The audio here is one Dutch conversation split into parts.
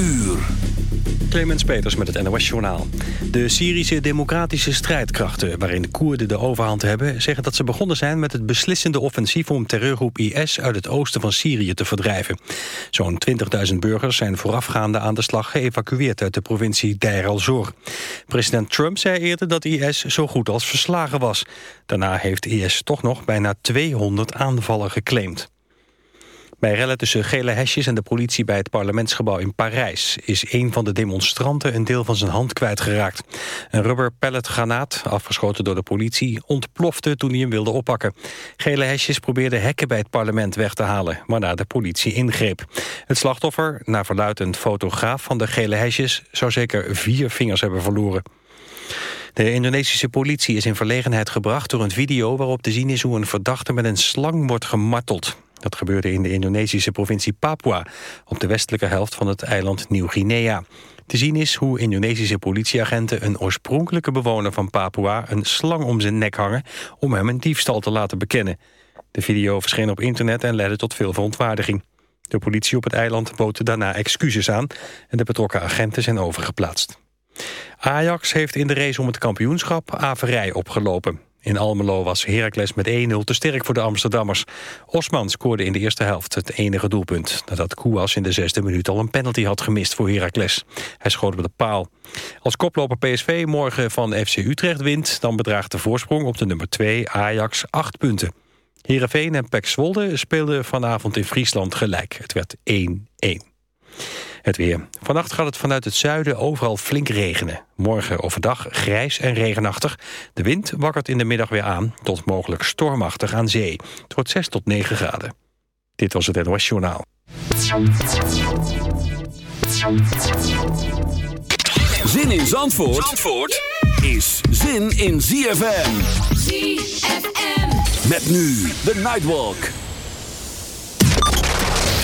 uur. Clemens Peters met het NOS Journaal. De Syrische democratische strijdkrachten, waarin de Koerden de overhand hebben... zeggen dat ze begonnen zijn met het beslissende offensief... om terreurgroep IS uit het oosten van Syrië te verdrijven. Zo'n 20.000 burgers zijn voorafgaande aan de slag... geëvacueerd uit de provincie Deir al-Zor. President Trump zei eerder dat IS zo goed als verslagen was. Daarna heeft IS toch nog bijna 200 aanvallen geclaimd. Bij rellen tussen gele hesjes en de politie bij het parlementsgebouw in Parijs... is een van de demonstranten een deel van zijn hand kwijtgeraakt. Een rubber pelletgranaat, afgeschoten door de politie, ontplofte toen hij hem wilde oppakken. Gele hesjes probeerden hekken bij het parlement weg te halen, waarna de politie ingreep. Het slachtoffer, naar verluidt een fotograaf van de gele hesjes... zou zeker vier vingers hebben verloren. De Indonesische politie is in verlegenheid gebracht door een video waarop te zien is hoe een verdachte met een slang wordt gemarteld. Dat gebeurde in de Indonesische provincie Papua, op de westelijke helft van het eiland Nieuw-Guinea. Te zien is hoe Indonesische politieagenten een oorspronkelijke bewoner van Papua een slang om zijn nek hangen om hem een diefstal te laten bekennen. De video verscheen op internet en leidde tot veel verontwaardiging. De politie op het eiland bood daarna excuses aan en de betrokken agenten zijn overgeplaatst. Ajax heeft in de race om het kampioenschap averij opgelopen. In Almelo was Heracles met 1-0 te sterk voor de Amsterdammers. Osman scoorde in de eerste helft het enige doelpunt... nadat Kouas in de zesde minuut al een penalty had gemist voor Heracles. Hij schoot op de paal. Als koploper PSV morgen van FC Utrecht wint... dan bedraagt de voorsprong op de nummer 2 Ajax 8 punten. Heerenveen en Pek Zwolle speelden vanavond in Friesland gelijk. Het werd 1-1. Het weer. Vannacht gaat het vanuit het zuiden overal flink regenen. Morgen overdag grijs en regenachtig. De wind wakkert in de middag weer aan, tot mogelijk stormachtig aan zee. Het wordt 6 tot 9 graden. Dit was het NOS Journaal. Zin in Zandvoort, Zandvoort is zin in ZFM. ZFM. Met nu de Nightwalk.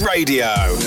Radio.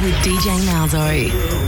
With DJ Malzo.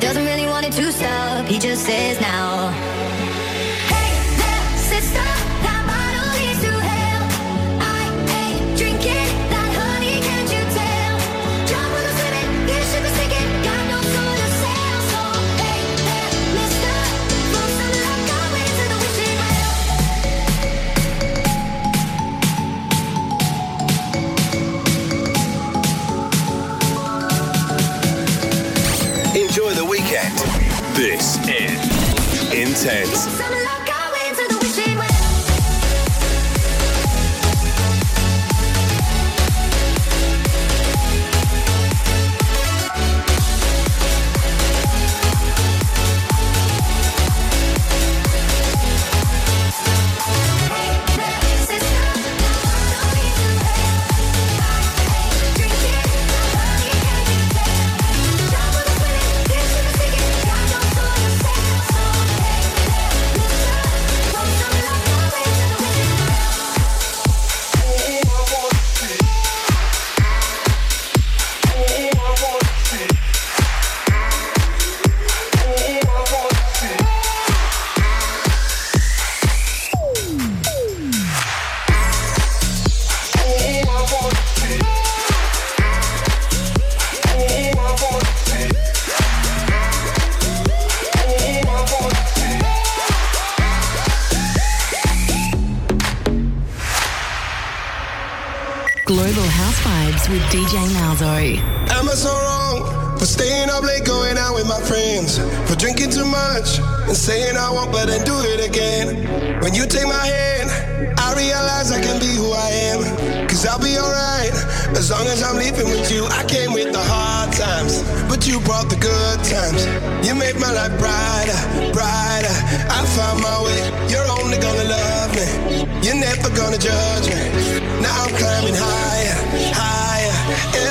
doesn't really want it to stop. He just says now. I find my way. You're only gonna love me. You're never gonna judge me. Now I'm climbing higher, higher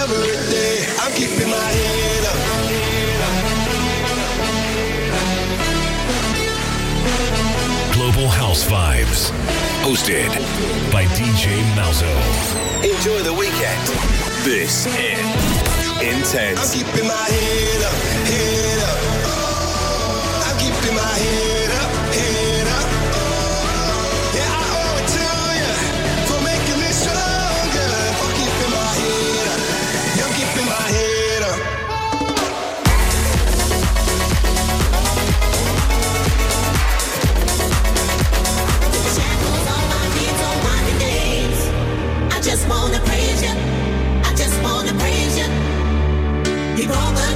every day. I'm keeping my head up. Global House Vibes, hosted by DJ Malzo. Enjoy the weekend. This is intense. I'm keeping my head up. Head